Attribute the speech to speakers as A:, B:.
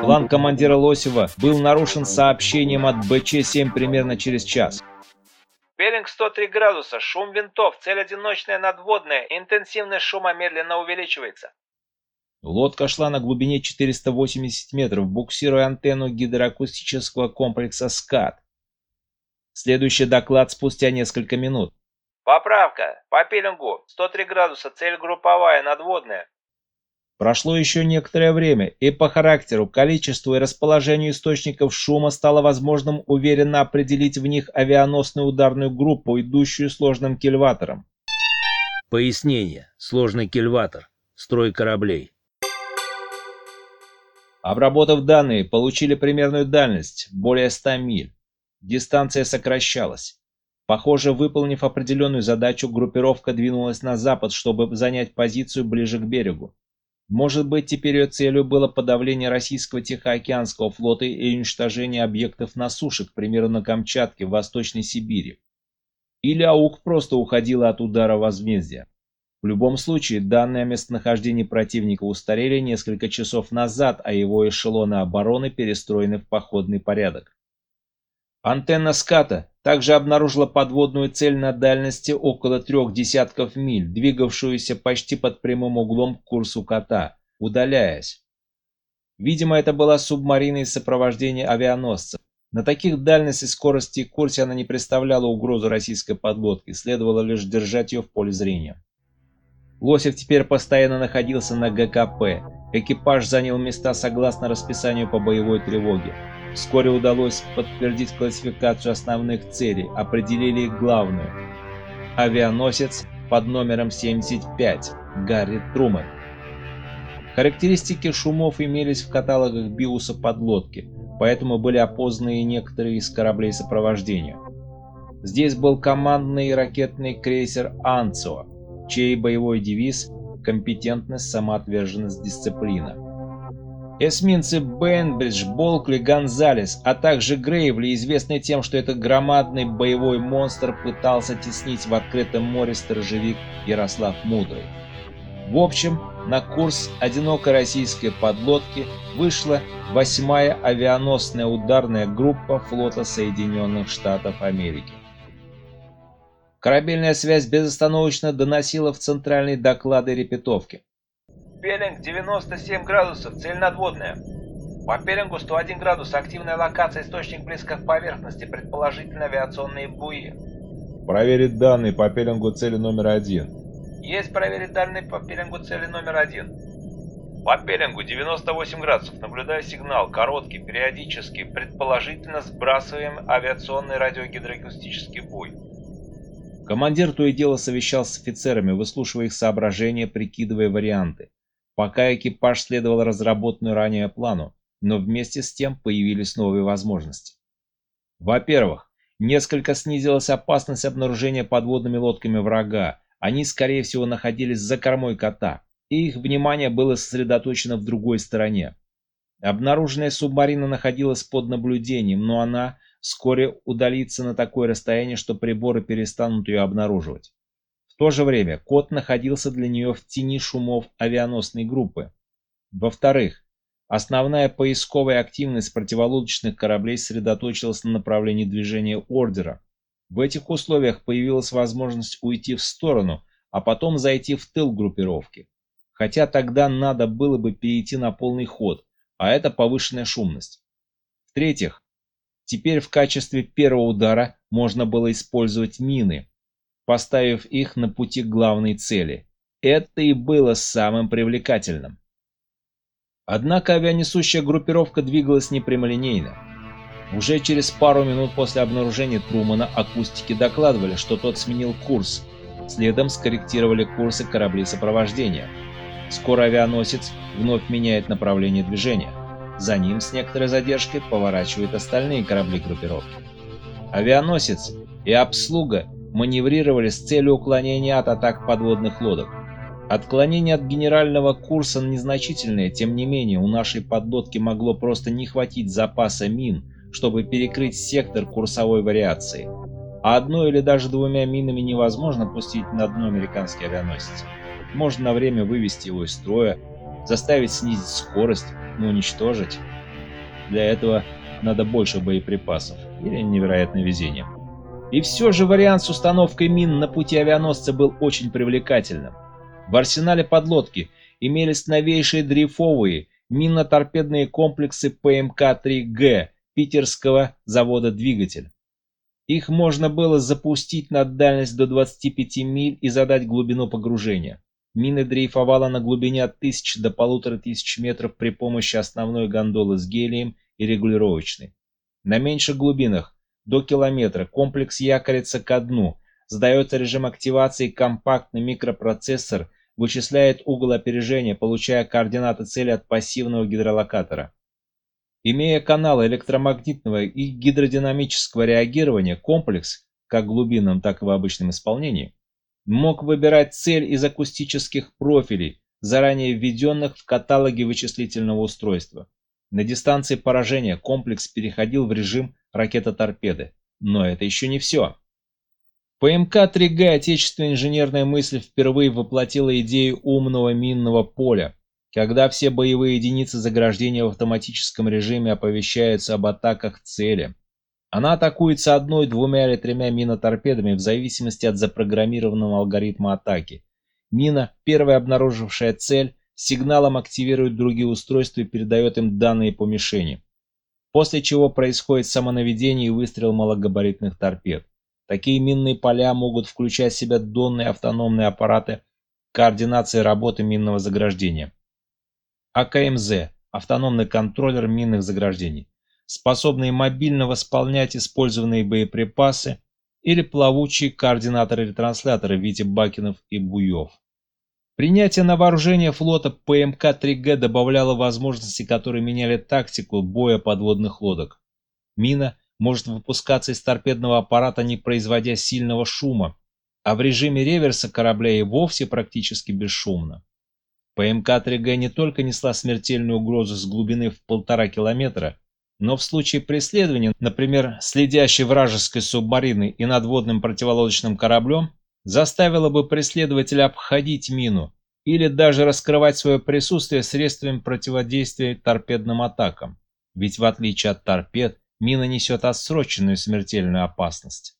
A: План командира Лосева был нарушен сообщением от БЧ-7 примерно через час.
B: Беллинг 103 градуса, шум винтов, цель одиночная надводная, интенсивность шума медленно увеличивается.
A: Лодка шла на глубине 480 метров, буксируя антенну гидроакустического комплекса «СКАТ». Следующий доклад спустя несколько минут.
B: Поправка. По пилингу. 103 градуса. Цель групповая, надводная.
A: Прошло еще некоторое время, и по характеру, количеству и расположению источников шума стало возможным уверенно определить в них авианосную ударную группу, идущую сложным кильватором.
C: Пояснение. Сложный кильватор. Строй кораблей.
A: Обработав данные, получили примерную дальность, более 100 миль. Дистанция сокращалась. Похоже, выполнив определенную задачу, группировка двинулась на запад, чтобы занять позицию ближе к берегу. Может быть, теперь ее целью было подавление российского Тихоокеанского флота и уничтожение объектов на суше, к примеру, на Камчатке, в Восточной Сибири. Или АУК просто уходила от удара возмездия. В любом случае, данные о местонахождении противника устарели несколько часов назад, а его эшелоны обороны перестроены в походный порядок. Антенна ската также обнаружила подводную цель на дальности около трех десятков миль, двигавшуюся почти под прямым углом к курсу кота, удаляясь. Видимо, это была субмарина из сопровождения авианосцев. На таких дальности, скорости и курсе она не представляла угрозу российской подлодки, следовало лишь держать ее в поле зрения. Лосев теперь постоянно находился на ГКП. Экипаж занял места согласно расписанию по боевой тревоге. Вскоре удалось подтвердить классификацию основных целей, определили главную. Авианосец под номером 75 Гарри Трумэн. Характеристики шумов имелись в каталогах биуса подлодки, поэтому были опознаны и некоторые из кораблей сопровождения. Здесь был командный ракетный крейсер «Анцио», чей боевой девиз «Компетентность, самоотверженность, дисциплина». Эсминцы Бенбридж, Болкли, Гонзалес, а также Грейвли, известны тем, что этот громадный боевой монстр пытался теснить в открытом море сторожевик Ярослав Мудрый. В общем, на курс одинокой российской подлодки вышла восьмая авианосная ударная группа флота Соединенных Штатов Америки. Корабельная связь безостановочно доносила в центральные доклады репетовки.
B: Пелинг 97 градусов, цель надводная. По Пелингу 101 градус, активная локация, источник близко к поверхности, предположительно авиационные буи.
D: Проверить данные по Пелингу цели номер один.
B: Есть проверить данные по Пелингу цели номер один. По Пелингу 98 градусов, наблюдаю сигнал, короткий, периодический, предположительно сбрасываем авиационный радиогидроакустический буй.
A: Командир то и дело совещался с офицерами, выслушивая их соображения, прикидывая варианты. Пока экипаж следовал разработанную ранее плану, но вместе с тем появились новые возможности. Во-первых, несколько снизилась опасность обнаружения подводными лодками врага. Они, скорее всего, находились за кормой кота, и их внимание было сосредоточено в другой стороне. Обнаруженная субмарина находилась под наблюдением, но она вскоре удалится на такое расстояние, что приборы перестанут ее обнаруживать то же время кот находился для нее в тени шумов авианосной группы. Во-вторых, основная поисковая активность противолодочных кораблей сосредоточилась на направлении движения ордера. В этих условиях появилась возможность уйти в сторону, а потом зайти в тыл группировки. Хотя тогда надо было бы перейти на полный ход, а это повышенная шумность. В-третьих, теперь в качестве первого удара можно было использовать мины, поставив их на пути к главной цели. Это и было самым привлекательным. Однако авианесущая группировка двигалась непрямолинейно. Уже через пару минут после обнаружения Трумана акустики докладывали, что тот сменил курс. Следом скорректировали курсы кораблей сопровождения. Скоро авианосец вновь меняет направление движения. За ним с некоторой задержкой поворачивают остальные корабли группировки. Авианосец и обслуга маневрировали с целью уклонения от атак подводных лодок. Отклонение от генерального курса незначительное, тем не менее у нашей подлодки могло просто не хватить запаса мин, чтобы перекрыть сектор курсовой вариации. а одной или даже двумя минами невозможно пустить на дно американский авианосец. Можно на время вывести его из строя, заставить снизить скорость, но уничтожить. Для этого надо больше боеприпасов или невероятное везение. И все же вариант с установкой мин на пути авианосца был очень привлекательным. В арсенале подлодки имелись новейшие дрейфовые минно-торпедные комплексы ПМК-3Г питерского завода «Двигатель». Их можно было запустить на дальность до 25 миль и задать глубину погружения. Мины дрейфовала на глубине от 1000 до 1500 метров при помощи основной гондолы с гелием и регулировочной. На меньших глубинах, до километра, комплекс якорится ко дну, задается режим активации, компактный микропроцессор вычисляет угол опережения, получая координаты цели от пассивного гидролокатора. Имея каналы электромагнитного и гидродинамического реагирования, комплекс, как в глубинном, так и в обычном исполнении, мог выбирать цель из акустических профилей, заранее введенных в каталоге вычислительного устройства. На дистанции поражения комплекс переходил в режим ракета-торпеды. Но это еще не все. ПМК-3Г отечественная инженерная мысль впервые воплотила идею умного минного поля, когда все боевые единицы заграждения в автоматическом режиме оповещаются об атаках цели. Она атакуется одной, двумя или тремя миноторпедами в зависимости от запрограммированного алгоритма атаки. Мина, первая обнаружившая цель, сигналом активирует другие устройства и передает им данные по мишени. После чего происходит самонаведение и выстрел малогабаритных торпед. Такие минные поля могут включать в себя донные автономные аппараты координации работы минного заграждения. АКМЗ – автономный контроллер минных заграждений, способный мобильно восполнять использованные боеприпасы или плавучие координаторы-ретрансляторы в виде бакенов и буев. Принятие на вооружение флота ПМК-3Г добавляло возможности, которые меняли тактику боя подводных лодок. Мина может выпускаться из торпедного аппарата, не производя сильного шума, а в режиме реверса корабля и вовсе практически бесшумно. ПМК-3Г не только несла смертельную угрозу с глубины в полтора километра, но в случае преследования, например, следящей вражеской субмарины и надводным противолодочным кораблем, заставила бы преследователя обходить мину или даже раскрывать свое присутствие средствами противодействия торпедным атакам. Ведь в отличие от торпед, мина несет отсроченную смертельную опасность.